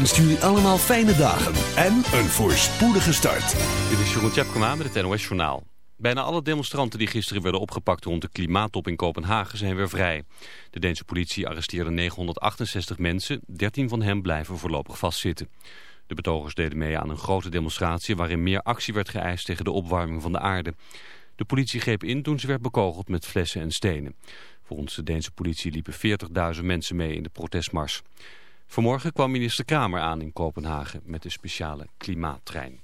wenst jullie allemaal fijne dagen en een voorspoedige start. Dit is Jeroen Tjepkema met het NOS Journaal. Bijna alle demonstranten die gisteren werden opgepakt rond de klimaattop in Kopenhagen zijn weer vrij. De Deense politie arresteerde 968 mensen, 13 van hen blijven voorlopig vastzitten. De betogers deden mee aan een grote demonstratie waarin meer actie werd geëist tegen de opwarming van de aarde. De politie greep in toen ze werd bekogeld met flessen en stenen. Volgens de Deense politie liepen 40.000 mensen mee in de protestmars. Vanmorgen kwam minister Kramer aan in Kopenhagen met de speciale klimaattrein.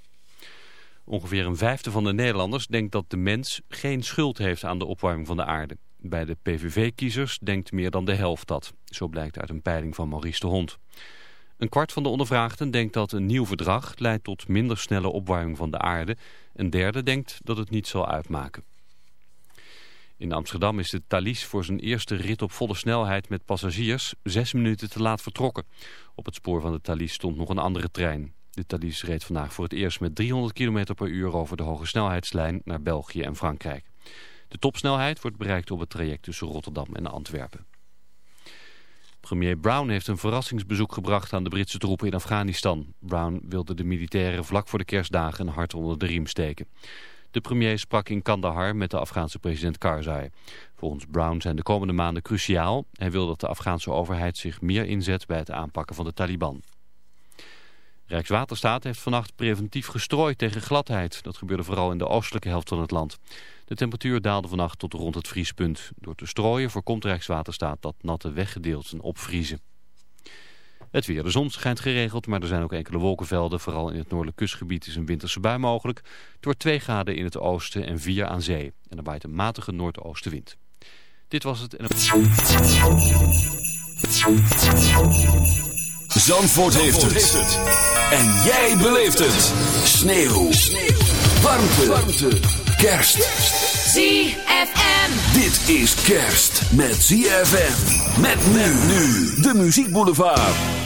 Ongeveer een vijfde van de Nederlanders denkt dat de mens geen schuld heeft aan de opwarming van de aarde. Bij de PVV-kiezers denkt meer dan de helft dat. Zo blijkt uit een peiling van Maurice de Hond. Een kwart van de ondervraagden denkt dat een nieuw verdrag leidt tot minder snelle opwarming van de aarde. Een derde denkt dat het niet zal uitmaken. In Amsterdam is de Thalys voor zijn eerste rit op volle snelheid met passagiers zes minuten te laat vertrokken. Op het spoor van de Thalys stond nog een andere trein. De Thalys reed vandaag voor het eerst met 300 km per uur over de hoge snelheidslijn naar België en Frankrijk. De topsnelheid wordt bereikt op het traject tussen Rotterdam en Antwerpen. Premier Brown heeft een verrassingsbezoek gebracht aan de Britse troepen in Afghanistan. Brown wilde de militairen vlak voor de kerstdagen een hart onder de riem steken. De premier sprak in Kandahar met de Afghaanse president Karzai. Volgens Brown zijn de komende maanden cruciaal. Hij wil dat de Afghaanse overheid zich meer inzet bij het aanpakken van de Taliban. Rijkswaterstaat heeft vannacht preventief gestrooid tegen gladheid. Dat gebeurde vooral in de oostelijke helft van het land. De temperatuur daalde vannacht tot rond het vriespunt. Door te strooien voorkomt Rijkswaterstaat dat natte weggedeelten opvriezen. Het weer. De zon schijnt geregeld, maar er zijn ook enkele wolkenvelden. Vooral in het noordelijk kustgebied is een winterse bui mogelijk. Het wordt 2 graden in het oosten en 4 aan zee. En er waait een matige noordoostenwind. Dit was het. Zandvoort heeft het. En jij beleeft het. Sneeuw. Warmte. Warmte. Kerst. ZFM. Dit is kerst met ZFM. Met men nu. De Muziek Boulevard.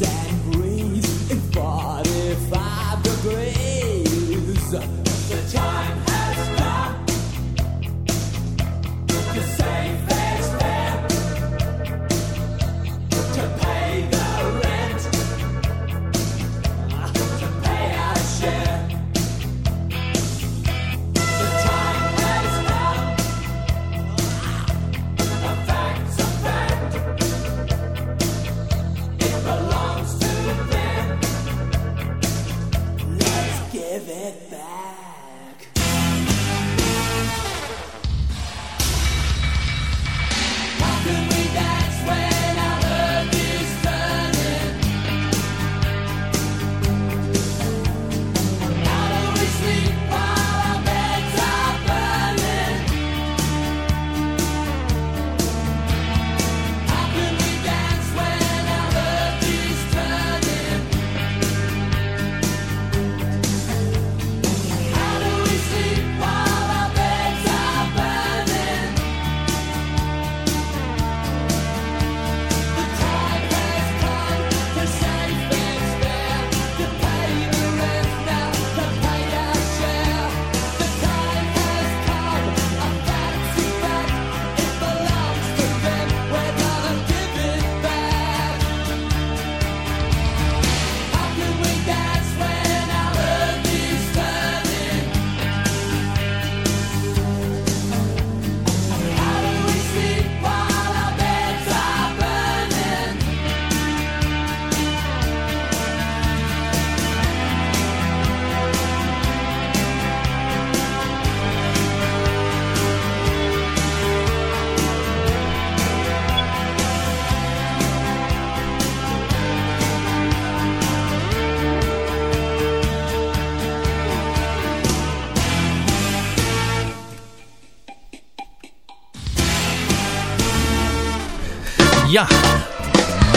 that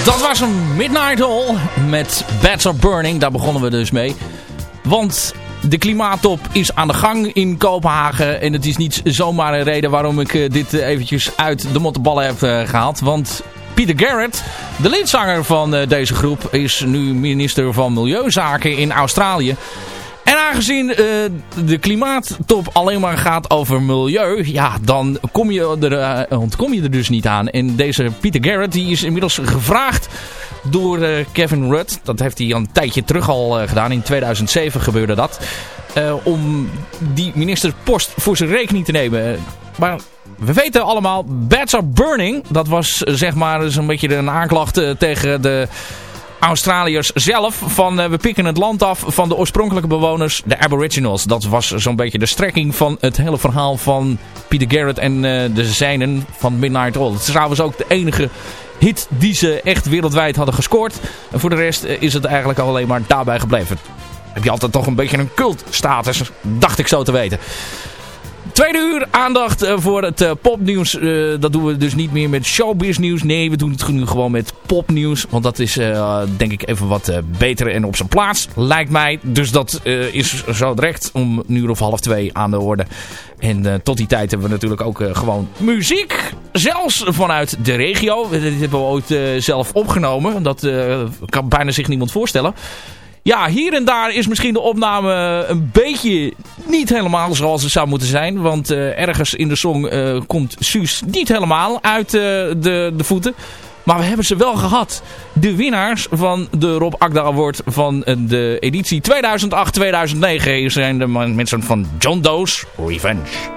dat was een Midnight Hall met Bats Are Burning. Daar begonnen we dus mee. Want de klimaattop is aan de gang in Kopenhagen. En het is niet zomaar een reden waarom ik eh, dit eh, eventjes uit de motteballen heb eh, gehaald. Want Peter Garrett, de lidzanger van deze groep, is nu minister van Milieuzaken in Australië. En aangezien uh, de klimaattop alleen maar gaat over milieu, ja, dan kom je er, uh, ontkom je er dus niet aan. En deze Peter Garrett, die is inmiddels gevraagd door uh, Kevin Rudd. Dat heeft hij een tijdje terug al gedaan. In 2007 gebeurde dat. om die ministerpost voor zijn rekening te nemen. Maar we weten allemaal, bats are burning. Dat was zeg maar zo'n beetje een aanklacht tegen de Australiërs zelf. Van uh, we pikken het land af van de oorspronkelijke bewoners, de Aboriginals. Dat was zo'n beetje de strekking van het hele verhaal van Peter Garrett en uh, de zijnen van Midnight Oil. Het is trouwens ook de enige hit die ze echt wereldwijd hadden gescoord. Voor de rest uh, is het eigenlijk alleen maar daarbij gebleven. Heb je altijd toch een beetje een cultstatus, dacht ik zo te weten. Tweede uur aandacht eh, voor het uh, popnieuws. Uh, dat doen we dus niet meer met showbiz nieuws. Nee, we doen het nu gewoon met popnieuws. Want dat is denk ik even wat beter en op zijn plaats. Lijkt mij. Dus dat is zo direct om een uur of half twee aan de orde. En tot die tijd hebben we natuurlijk ook gewoon muziek. Zelfs vanuit de regio. Dit hebben we ooit zelf opgenomen. Dat kan bijna zich niemand voorstellen. Ja, hier en daar is misschien de opname een beetje niet helemaal zoals het zou moeten zijn. Want uh, ergens in de song uh, komt Suus niet helemaal uit uh, de, de voeten. Maar we hebben ze wel gehad. De winnaars van de Rob Akda Award van de editie 2008-2009 zijn de mensen van John Doe's Revenge.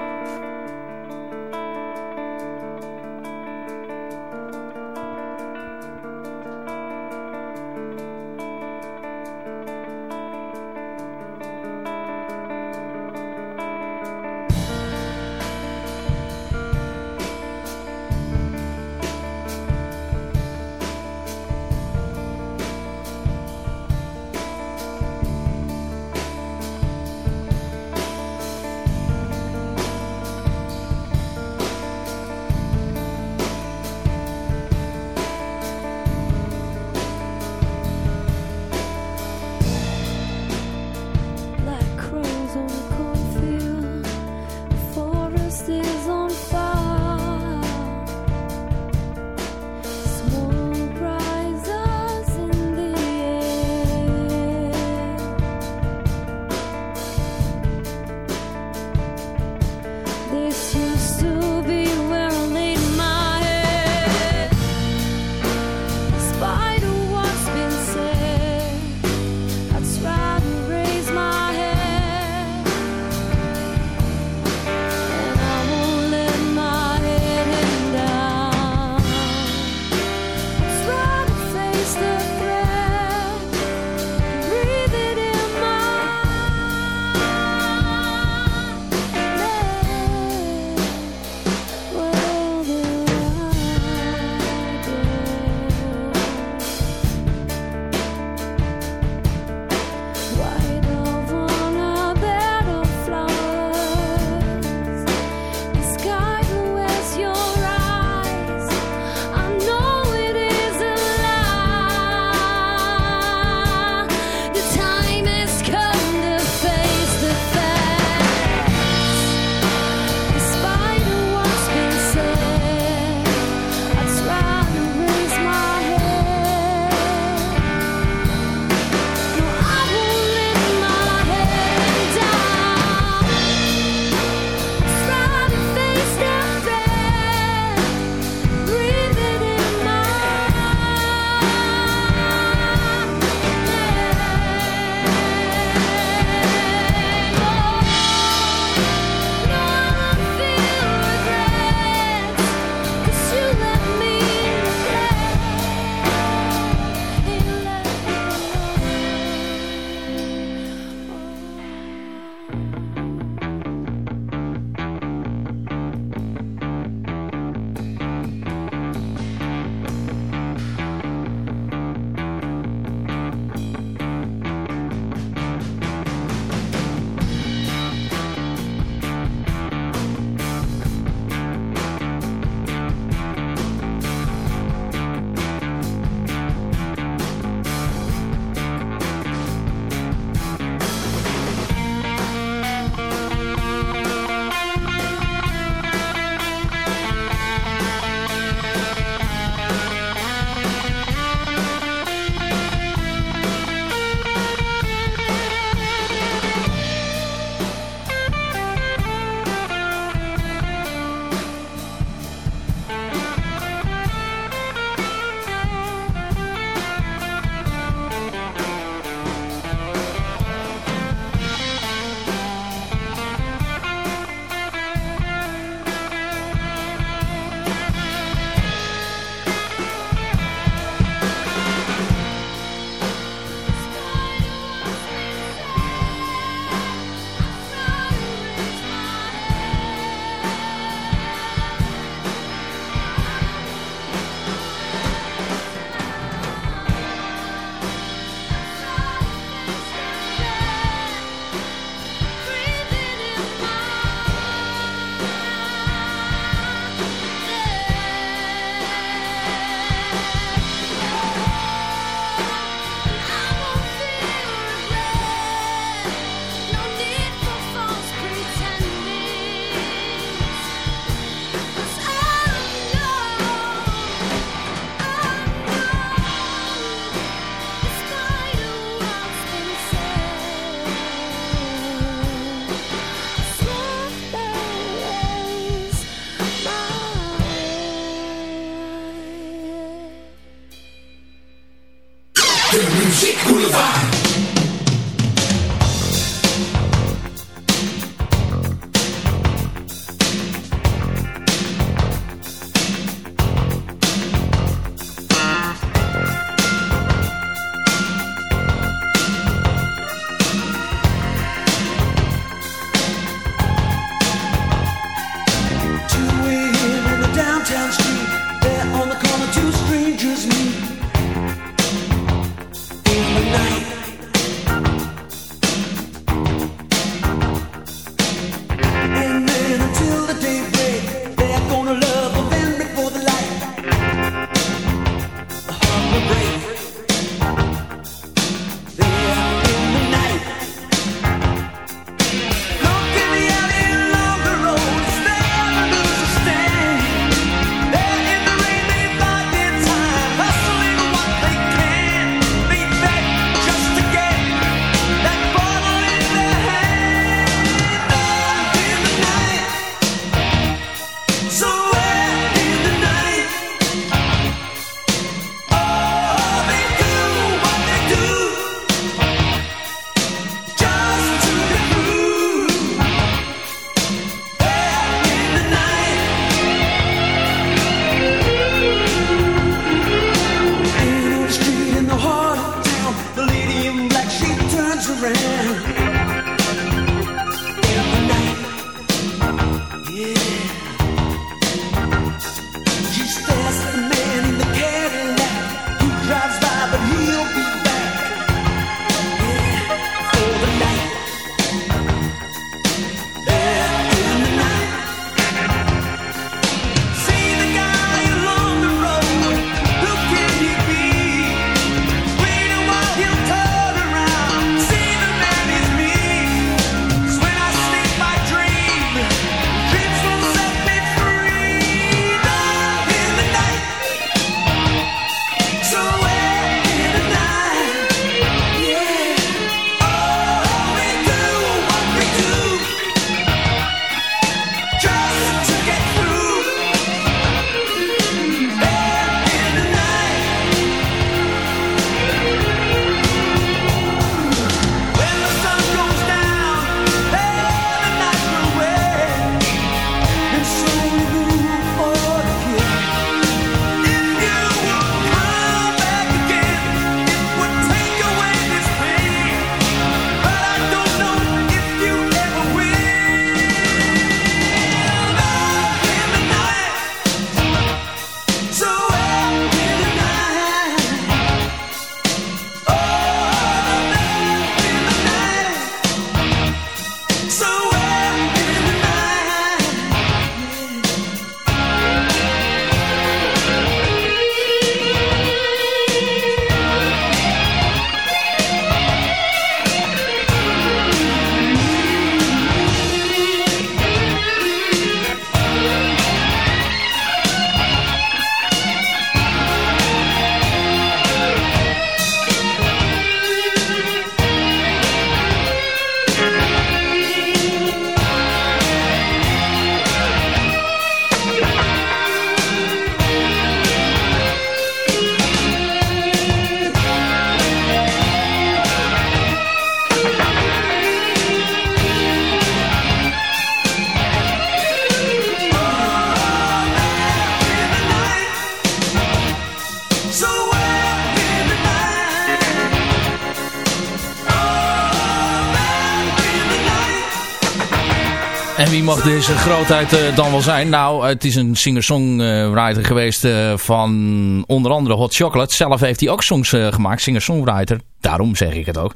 Deze grootheid eh, dan wel zijn? Nou, het is een singer-songwriter geweest eh, van onder andere Hot Chocolate. Zelf heeft hij ook songs eh, gemaakt, singer-songwriter. Daarom zeg ik het ook.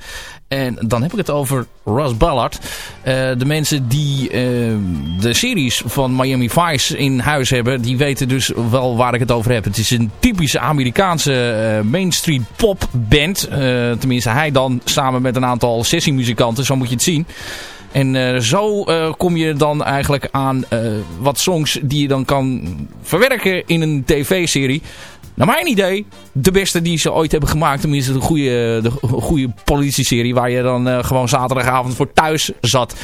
En dan heb ik het over Russ Ballard. De mensen die de series van Miami Vice in huis hebben, die weten dus wel waar ik het over heb. Het is een typische Amerikaanse mainstream pop band. Eh, tenminste, hij dan samen met een aantal sessiemuzikanten, zo moet je het zien. En eh, zo eh, kom je dan eigenlijk aan eh, wat songs die je dan kan verwerken in een tv-serie. Naar mijn idee, de beste die ze ooit hebben gemaakt. Tenminste, de goede, de goede politie-serie waar je dan gewoon zaterdagavond voor thuis zat.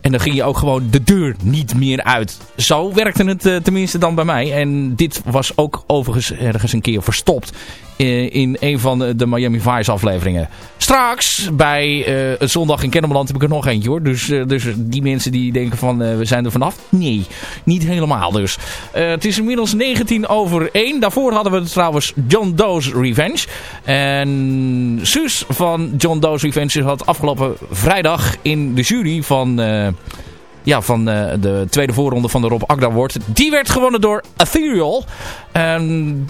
En dan ging je ook gewoon de deur niet meer uit. Zo werkte het tenminste dan bij mij. En dit was ook overigens ergens een keer verstopt. Eh, in een van de, Miami Vice afleveringen. Straks bij eh, zondag in Kennemerland heb ik er nog eentje hoor. Dus, eh, dus die mensen die denken van we zijn er vanaf. Nee, niet helemaal dus. Het is inmiddels 19 over 1. Daarvoor hadden we trouwens John Doe's Revenge. En Suus van John Doe's Revenge had afgelopen vrijdag in de jury van... ja, van de tweede voorronde van de Rob Agda. Die werd gewonnen door Ethereal. Een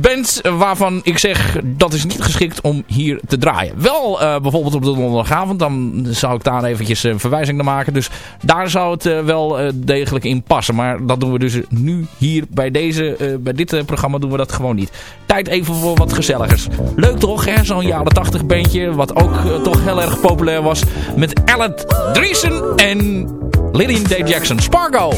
band waarvan ik zeg dat is niet geschikt om hier te draaien. Wel eh, bijvoorbeeld op de donderdagavond. Dan zou ik daar eventjes een verwijzing naar maken. Dus daar zou het eh, wel eh, degelijk in passen. Maar dat doen we dus nu hier bij, deze, eh, bij dit eh, programma doen we dat gewoon niet. Tijd even voor wat gezelligers. Leuk toch hè? Zo'n jaren 80 bandje. Wat ook eh, toch heel erg populair was. Met Alan Driesen en Lillian Day Jackson. Spargo!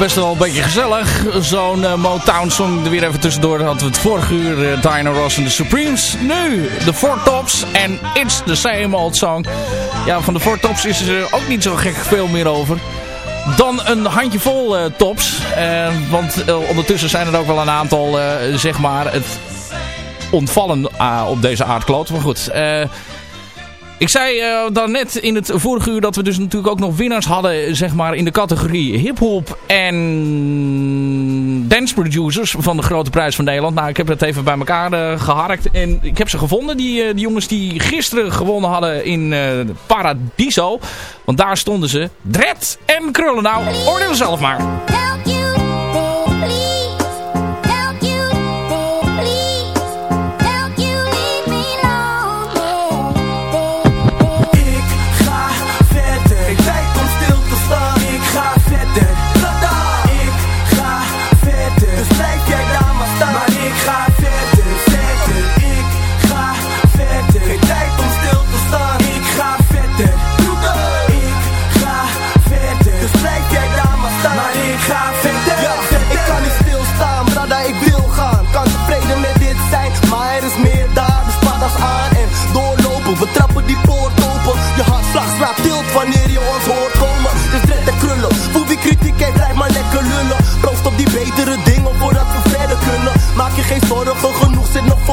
best wel een beetje gezellig. Zo'n uh, Motown song er weer even tussendoor. Hadden we het vorige uur uh, Diana Ross en de Supremes. Nu de Four Tops en It's the Same Old Song. Ja, van de Four Tops is er ook niet zo gek veel meer over. Dan een handjevol uh, tops. want ondertussen zijn er ook wel een aantal, zeg maar, het ontvallen op deze aardkloot. Maar goed, ik zei eh dan net in het vorige uur dat we dus natuurlijk ook nog winnaars hadden, zeg maar, in de categorie hip-hop en dance producers van de Grote Prijs van Nederland. Nou, ik heb het even bij elkaar eh, geharkt en ik heb ze gevonden, die, eh, die jongens die gisteren gewonnen hadden in eh, Paradiso. Want daar stonden ze, Dred en Krullen. Nou, oordeel zelf maar.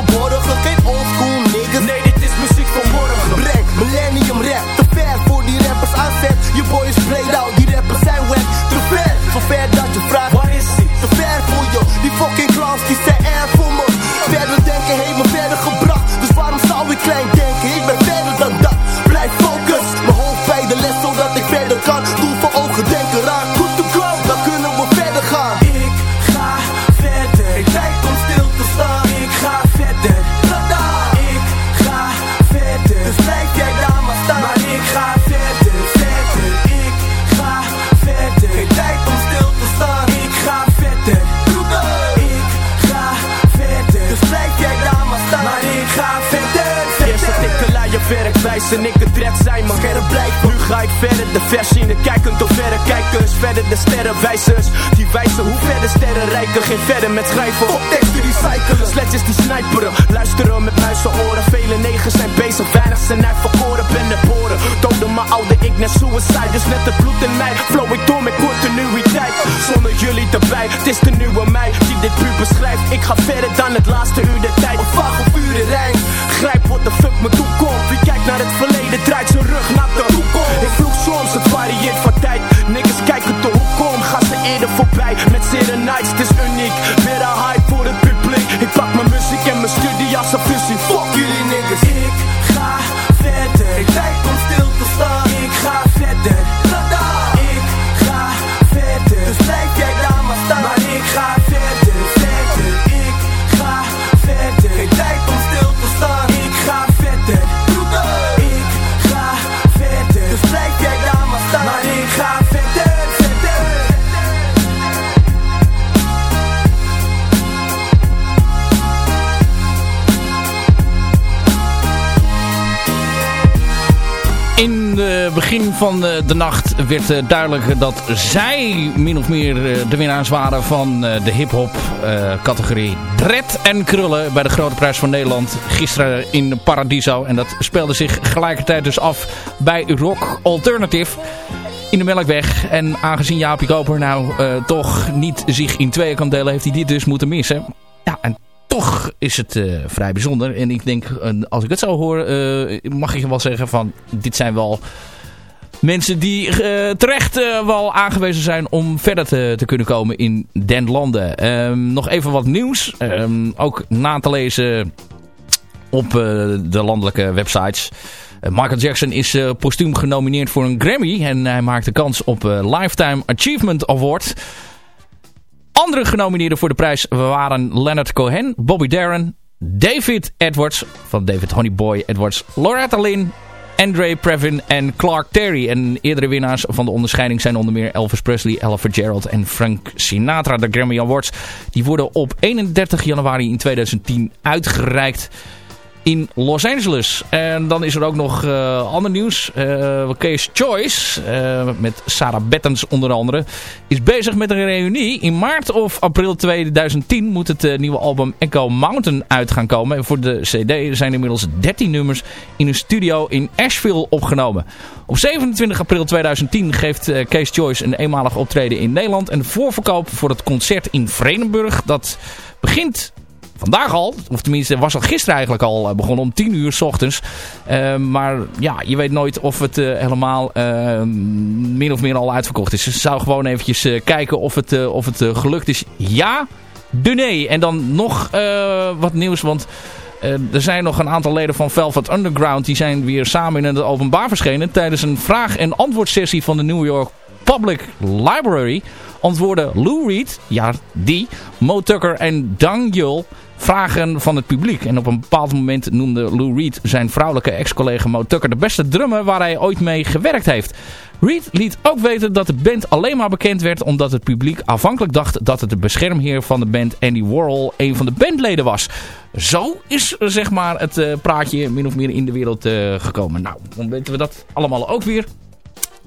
Verborgen. Geen de sterrenwijzers, die wijzen hoe verder sterren rijken Geen verder met schrijven, Op teksten recyclen. Sletjes die sniperen, luisteren met muizenoren Vele negers zijn bezig, weinig zijn uitverkoren Ben de boren, doden mijn oude ik net suicide Dus net het bloed in mij, flow ik door met continuïteit Zonder jullie erbij, het is de nieuwe mij Die dit puur beschrijft, ik ga verder dan het laatste uur de tijd. Een vaag op uren rijm. Grijp wat de fuck me toekomt Wie kijkt naar het verleden draait zijn rug naar de toekomst. Ik vroeg soms, het varieert van tijd. Niggas kijken de hoek om, gaan ze eerder voorbij Met zere nights, het is uniek. Weer een hype voor het publiek. Ik pak mijn muziek en mijn studie als een fusie. Fuck jullie niggas Ik ga verder. Geen tijd om stil te staan. Van eh, de nacht werd eh, duidelijk dat zij min of meer eh, de winnaars waren van de hip-hop categorie Dred en Krullen bij de Grote Prijs van Nederland gisteren in Paradiso. En dat speelde zich gelijkertijd dus af bij Rock Alternative in de Melkweg. En aangezien Jaapie Koper nou toch niet zich in tweeën kan delen, heeft hij dit dus moeten missen. Ja, en toch is het vrij bijzonder. En ik denk, als ik het zo hoor, mag ik wel zeggen van... Dit zijn wel mensen die eh, terecht eh, wel aangewezen zijn om verder te, te kunnen komen in den landen. Ehm, nog even wat nieuws. Ehm, ook na te lezen op eh, de landelijke websites. Michael Jackson is postuum genomineerd voor een Grammy. En hij maakt de kans op Lifetime Achievement Award. Andere genomineerden voor de prijs waren Leonard Cohen, Bobby Darin, David Edwards van David Honeyboy Edwards, Loretta Lynn, Andre Previn en Clark Terry. En eerdere winnaars van de onderscheiding zijn onder meer Elvis Presley, Ella Fitzgerald en Frank Sinatra. De Grammy Awards die worden op 31 januari in 2010 uitgereikt in Los Angeles. En dan is er ook nog eh, ander nieuws. Eh Case Choice, eh, met Sarah Bettens onder andere, is bezig met een reunie. In maart of april 2010 moet het nieuwe album Echo Mountain uit gaan komen. En voor de cd zijn inmiddels 13 nummers in een studio in Asheville opgenomen. Op 27 april 2010 geeft Case Choice een eenmalig optreden in Nederland. En voorverkoop voor het concert in Vredenburg, dat begint vandaag al, of tenminste was al gisteren eigenlijk al eh, begonnen om 10 uur s ochtends. Eh, maar ja, je weet nooit of het eh, helemaal eh, min of meer al uitverkocht is. Dus ik zou gewoon eventjes eh, kijken of het, of het gelukt is. Ja, de nee. En dan nog wat nieuws, want... er zijn nog een aantal leden van Velvet Underground die zijn weer samen in het openbaar verschenen. Tijdens een vraag- en antwoordsessie van de New York Public Library antwoorden Lou Reed, ja die, Mo Tucker en Dang Yul vragen van het publiek. En op een bepaald moment noemde Lou Reed zijn vrouwelijke ex-collega Mo Tucker de beste drummer waar hij ooit mee gewerkt heeft. Reed liet ook weten dat de band alleen maar bekend werd omdat het publiek aanvankelijk dacht dat het de beschermheer van de band Andy Warhol een van de bandleden was. Zo is zeg maar het eh, praatje min of meer in de wereld eh, gekomen. Nou, dan weten we dat allemaal ook weer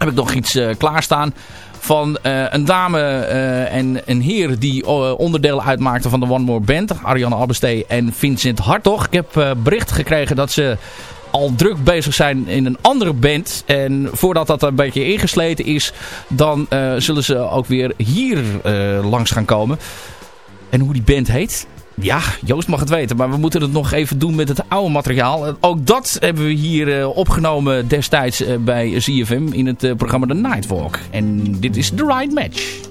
heb ik nog iets eh, klaarstaan van eh, een dame eh, en een heer die eh, onderdeel uitmaakten van de One More Band. Ariane Abbestee en Vincent Hartog. Ik heb bericht gekregen dat ze al druk bezig zijn in een andere band. En voordat dat een beetje ingesleten is, dan zullen ze ook weer hier langs gaan komen. En hoe die band heet, ja, Joost mag het weten, maar we moeten het nog even doen met het oude materiaal. Ook dat hebben we hier eh, opgenomen destijds eh, bij ZFM in het eh, programma The Nightwalk. En dit is The Right Match.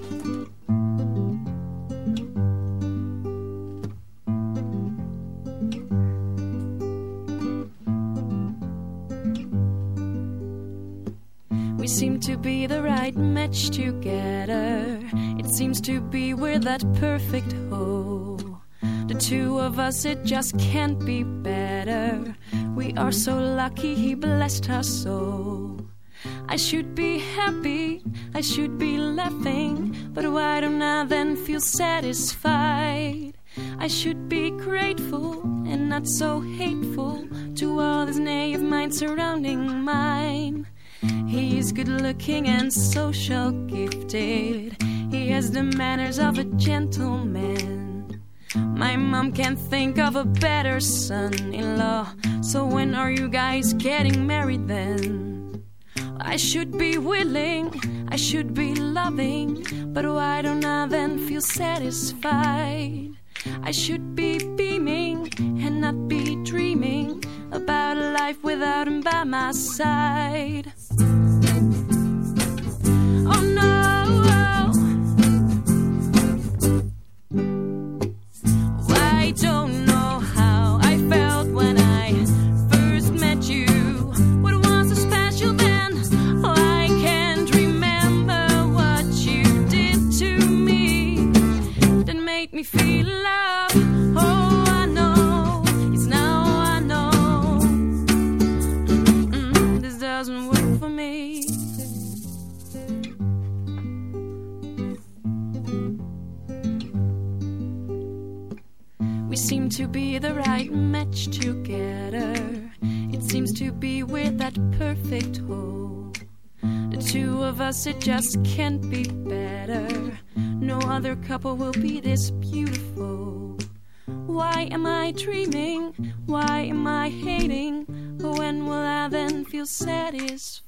We seem to be the right match together. It seems to be we're that perfect whole. The two of us, it just can't be better. We are so lucky he blessed us so. I should be happy, I should be laughing, but why don't I then feel satisfied? I should be grateful and not so hateful to all this naive mind surrounding mine. He is good looking and social gifted. He has the manners of a gentleman. My mom can't think of a better son in law. So when are you guys getting married then? I should be willing, I should be loving, but why don't I then feel satisfied? I should be beaming and not be dreaming about a life without him by my side. Be the right match together. It seems to be we're that perfect whole. The two of us, it just can't be better. No other couple will be this beautiful. Why am I dreaming? Why am I hating? When will I then feel satisfied?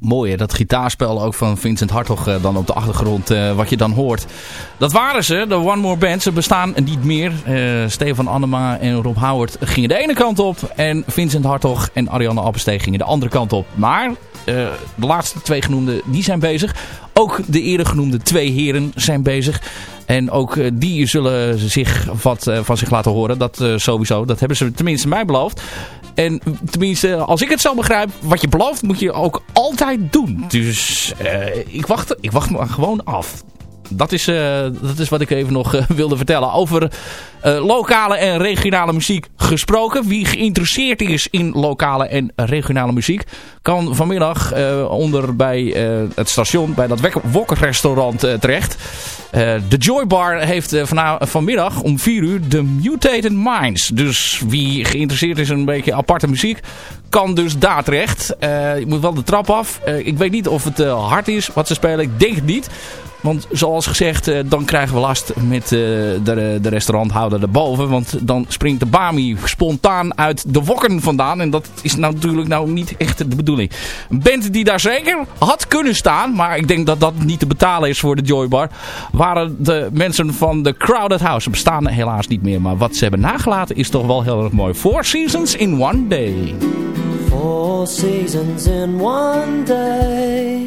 Mooi hè, dat gitaarspel ook van Vincent Hartog eh, dan op de achtergrond, eh, wat je dan hoort. Dat waren ze, de One More Band. Ze bestaan niet meer. Eh, Stefan Annema en Rob Howard gingen de ene kant op. En Vincent Hartog en Ariane Appelsteeg gingen de andere kant op. Maar de laatste twee genoemden, die zijn bezig. Ook de eerder genoemde twee heren zijn bezig. En ook eh, die zullen zich wat eh, van zich laten horen. Dat eh, sowieso. Dat hebben ze tenminste mij beloofd. En tenminste, als ik het zo begrijp, wat je belooft moet je ook altijd doen. Dus ik, wacht, ik wacht maar gewoon af. Dat is, eh, dat is wat ik even nog eh, wilde vertellen. Over eh, lokale en regionale muziek gesproken. Wie geïnteresseerd is in lokale en regionale muziek... kan vanmiddag onder bij het station, bij dat eh, terecht. De Joy Bar heeft vanmiddag om 4 uur de Mutated Minds. Dus wie geïnteresseerd is in een beetje aparte muziek... kan dus daar terecht. Je moet wel de trap af. Ik weet niet of het hard is wat ze spelen. Ik denk het niet. Want zoals gezegd, eh, dan krijgen we last met eh, de, de restauranthouder erboven. Want dan springt de Bami spontaan uit de wokken vandaan. En dat is natuurlijk nou niet echt de bedoeling. Een band die daar zeker had kunnen staan, maar ik denk dat dat niet te betalen is voor de Joybar, waren de mensen van de Crowded House. Ze bestaan helaas niet meer, maar wat ze hebben nagelaten is toch wel heel erg mooi. Four Seasons in One Day. Four seasons in one day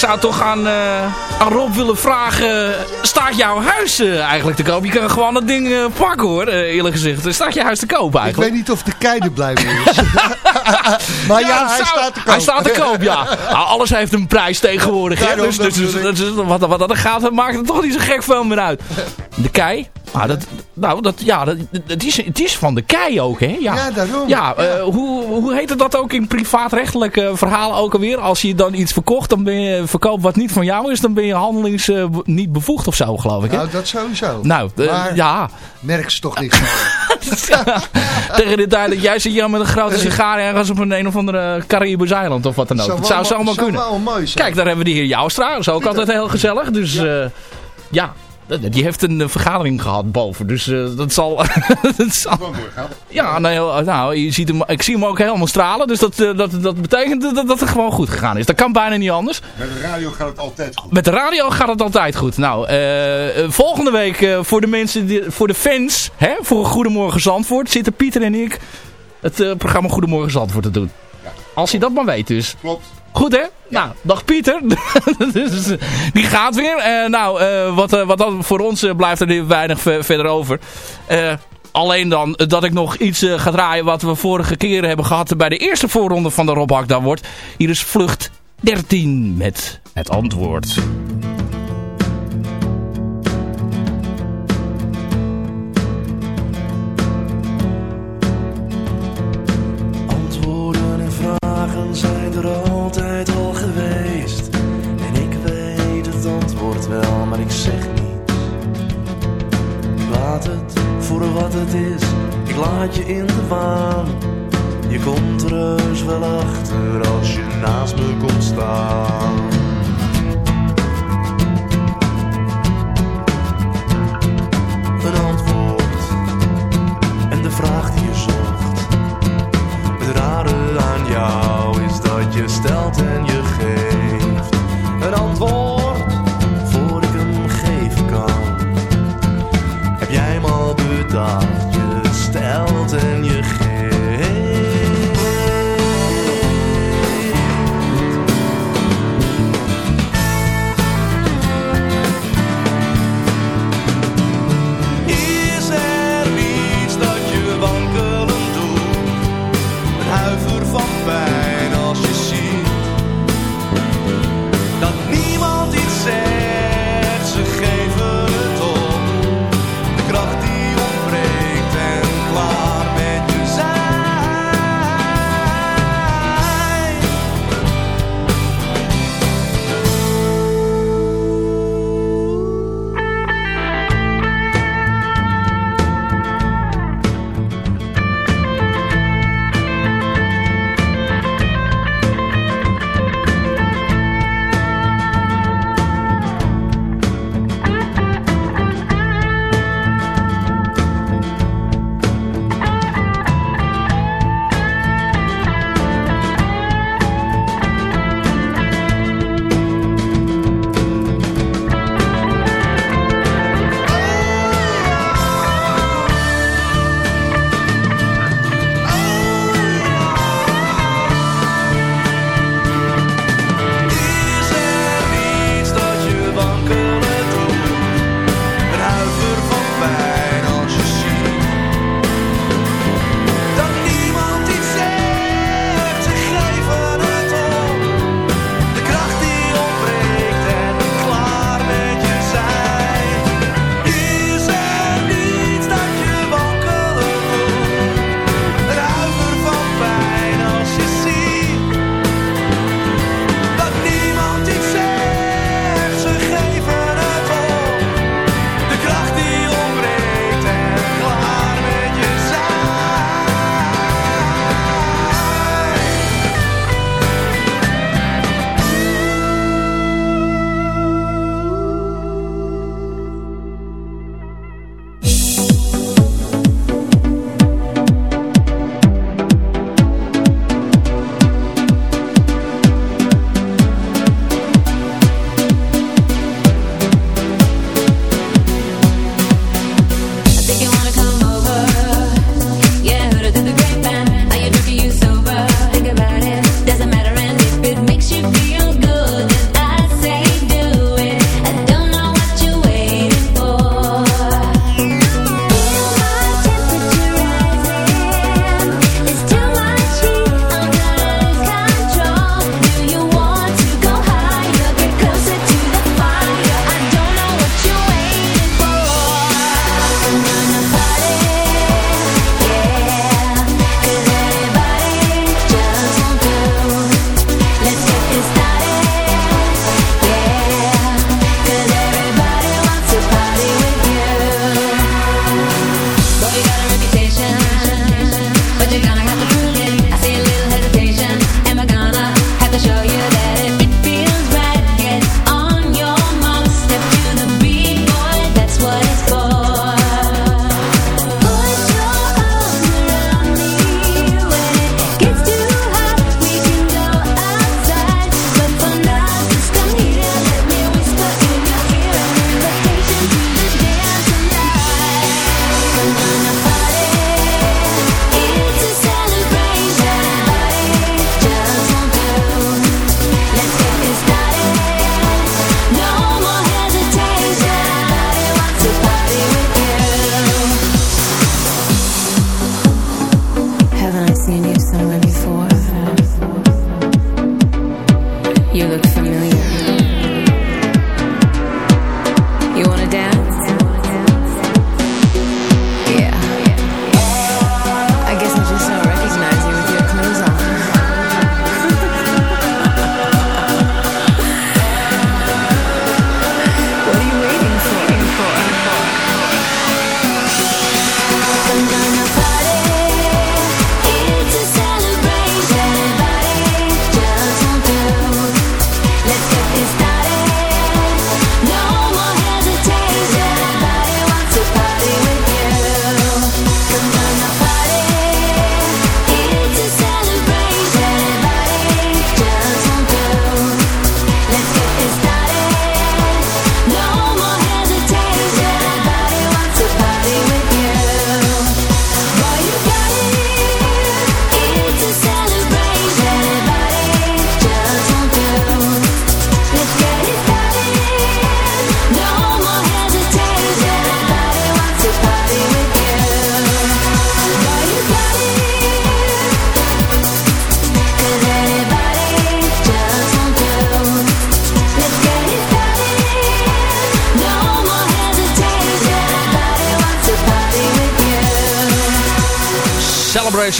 zou toch aan, eh, aan Rob willen vragen... Staat jouw huis eh, eigenlijk te koop? Je kan gewoon dat ding eh, pakken hoor, eerlijk gezegd. Staat je huis te koop Ik weet eigenlijk? niet of de kei er blij mee is. maar ja, hij zou- staat te koop. Hij staat te koop, ja. Nou, alles heeft een prijs tegenwoordig. Hè? Dus, dus, dus, wat, wat dat gaat, maakt het toch niet zo gek veel meer uit. De kei? Ah, dat, nou, dat, ja, dat, het, is, het is van de kei ook, hè? Ja, Ja, daarom. Ja, Ja. eh, hoe, hoe heette dat ook in privaatrechtelijke verhalen ook alweer? Als je dan iets verkocht, dan ben je verkoopt wat niet van jou is, dan ben je handelings eh, niet bevoegd of zo, geloof ik. Hè? Nou, dat sowieso. Nou, eh, Maar- ja. Merk ze toch niks van. Tegen de tijd dat jij zit hier met een grote sigaar ergens op een een of andere Caribisch eiland of wat dan ook. Zou Het wel zou zomaar zou kunnen. wel mooi zijn. Kijk, daar hebben we de heer Joustra. Dat is ook altijd heel gezellig. Dus ja die heeft een eh, vergadering gehad boven. Dus eh, dat zal... dat zal ja, heel- nou, je ziet hem, ik zie hem ook helemaal stralen. Dus dat, dat, dat betekent dat, dat het gewoon goed gegaan is. Dat kan bijna niet anders. Met de radio gaat het altijd goed. Met de radio gaat het altijd goed. Nou, volgende week voor de mensen, die, voor de fans, hè, voor Goedemorgen Zandvoort, zitten Pieter en ik het programma Goedemorgen Zandvoort te doen. Als hij dat maar weet dus. Klopt. Goed hè? Nou, dag Pieter. Dus, die gaat weer. Eh, nou, eh, wat, eh, wat dan voor ons blijft er nu weinig ve- verder over. Alleen dan dat ik nog iets ga draaien wat we vorige keer hebben gehad bij de eerste voorronde van de Rob Hakda wordt. Hier is vlucht 13 met het antwoord.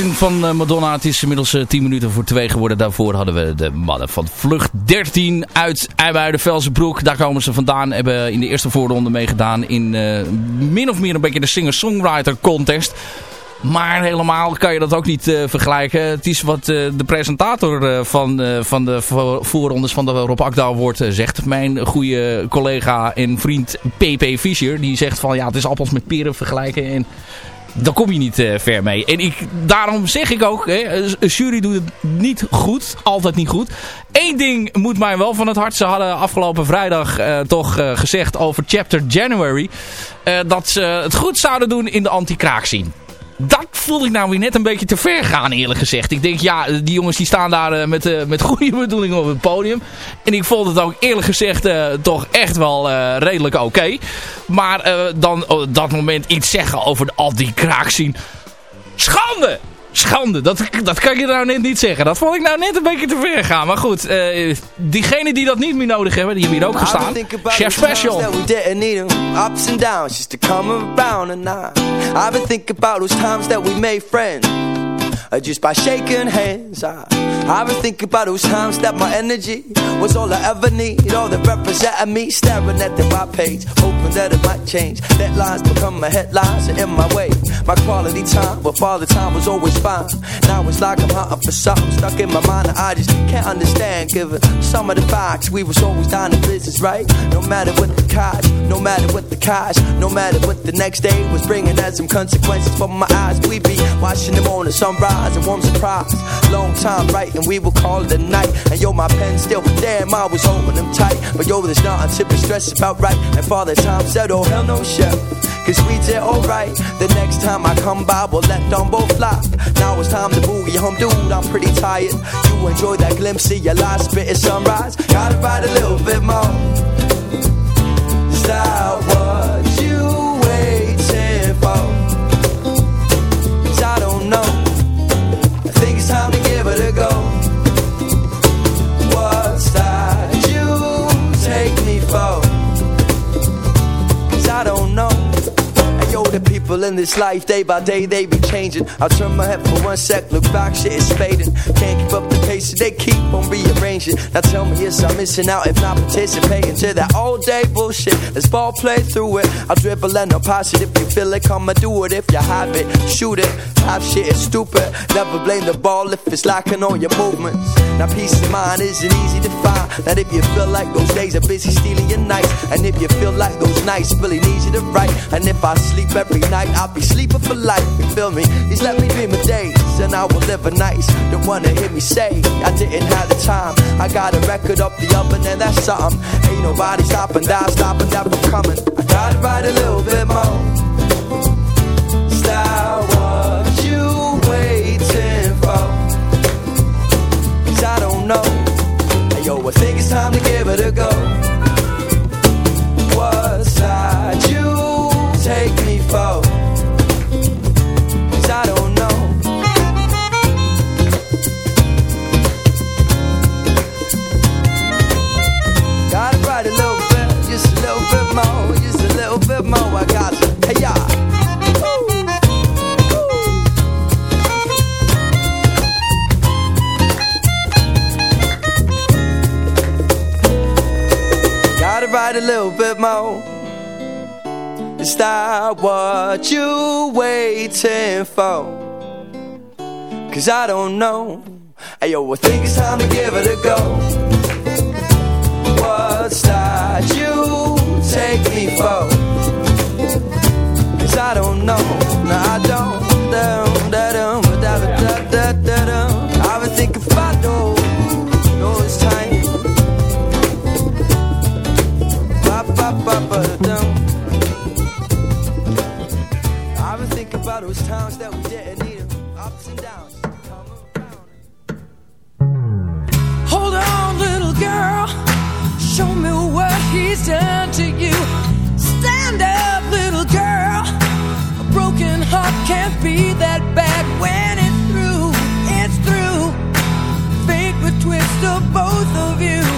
Van eh, Madonna. Het is inmiddels eh, 10 minuten voor 2 geworden. Daarvoor hadden we de mannen van Vlucht 13 uit IJmuiden, Velsenbroek. Daar komen ze vandaan. Hebben in de eerste voorronde meegedaan in eh, min of meer een beetje de singer-songwriter contest. Maar helemaal kan je dat ook niet eh, vergelijken. Het is wat eh, de presentator eh, van, eh, van de vo- voorrondes van de Rob Akda eh, zegt. Mijn goede collega en vriend PP Fischer. Die zegt van ja het is appels met peren vergelijken. En daar kom je niet eh, ver mee. En ik, daarom zeg ik ook, hè, een jury doet het niet goed. Altijd niet goed. Eén ding moet mij wel van het hart. Ze hadden afgelopen vrijdag eh, toch eh, gezegd over Chapter January. dat ze het goed zouden doen in de anti-kraakscene. Dat voelde ik nou weer net een beetje te ver gaan eerlijk gezegd. Ik denk ja, die jongens die staan daar eh, met, eh, met goede bedoelingen op het podium. En ik vond het ook eerlijk gezegd eh, toch echt wel redelijk oké. Maar dan op dat moment iets zeggen over de anti-kraakscene. Schande! Schande, dat, dat kan je nou net niet zeggen. Dat vond ik nou net een beetje te ver gaan. Maar goed, eh diegenen die dat niet meer nodig hebben, die hebben hier ook gestaan. Chef Special. That we didn't need 'em. Ups and downs just to come around and I I've been thinking about those times that we made friends uh, Uh, just by shaking hands I, I've been thinking about those times that my energy Was all I ever need. All that represented me Staring at the white page Hoping that it might change. Deadlines become my headlines And in my way My quality time. With all the time was always fine Now it's like I'm hunting for something Stuck in my mind and I just can't understand. Given some of the facts We was always down in business, right? No matter what the cost No matter what the cost No matter what the next day was bringing As some consequences for my eyes. We be watching them on the sunrise And warm surprise. Long time writing We will call it a night. And yo, my pen still Damn, I was holding them tight. But yo, there's nothing to be stressed about, right? And Father Time said, oh, hell no, chef. Cause we did alright. The next time I come by We'll let both fly. Now it's time to boogie home, dude I'm pretty tired. You enjoy that glimpse of your last bit of sunrise. Gotta ride a little bit more. Stop people in this life, day by day, they be changing. I turn my head for one sec, look back, shit is fading. Can't keep up the they keep on rearranging. Now tell me, is I'm missing out if not participating to that all day bullshit? Let's ball play through it. I'll dribble and I'll pass it if you feel it, come and do it. If you have it, shoot it. Half shit is stupid. Never blame the ball if it's lacking on your movements. Now peace of mind isn't easy to find. That if you feel like those days are busy stealing your nights, and if you feel like those nights really need you to write, and if I sleep every night, I'll be sleeping for life. You feel me? He's let me dream of days, and I will live a nice. Don't wanna hear me say I didn't have the time. I got a record up the oven, and that's something. Ain't nobody stopping that, stopping that from coming. I gotta write a little bit more. Stop what you waiting for. Cause I don't know. Hey, yo, I think it's time to give it a go. A little bit more. Is that what you waiting for? Cause I don't know. Hey yo, I think it's time to give it a go. What's that you take me for? Cause I don't know. No, I don't. He's done to you. Stand up, little girl. A broken heart can't be that bad when it's through. It's through. Fate would twist of both of you.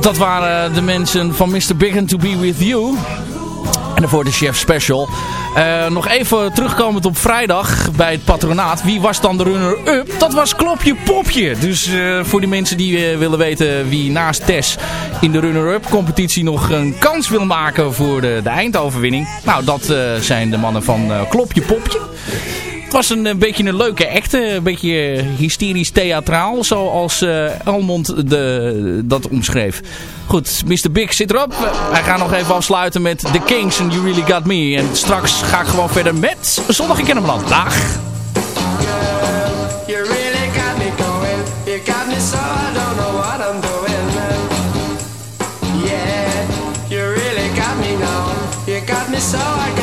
Dat waren de mensen van Mr. Big and To Be With You. En daarvoor de Chef Special. Eh, nog even terugkomend op vrijdag bij het patronaat. Wie was dan de runner-up? Dat was Klopje Popje. Dus eh, voor die mensen die eh, willen weten wie naast Tess in de runner-up competitie nog een kans wil maken voor de, de eindoverwinning. Nou, dat zijn de mannen van Klopje Popje. Het was een, beetje een leuke echte, een beetje hysterisch theatraal, zoals eh Elmond de, dat omschreef. Goed, Mr. Big zit erop. Wij gaan nog even afsluiten met The Kings and You Really Got Me. En straks ga ik gewoon verder met Zondag in Kennemerland. Dag! So I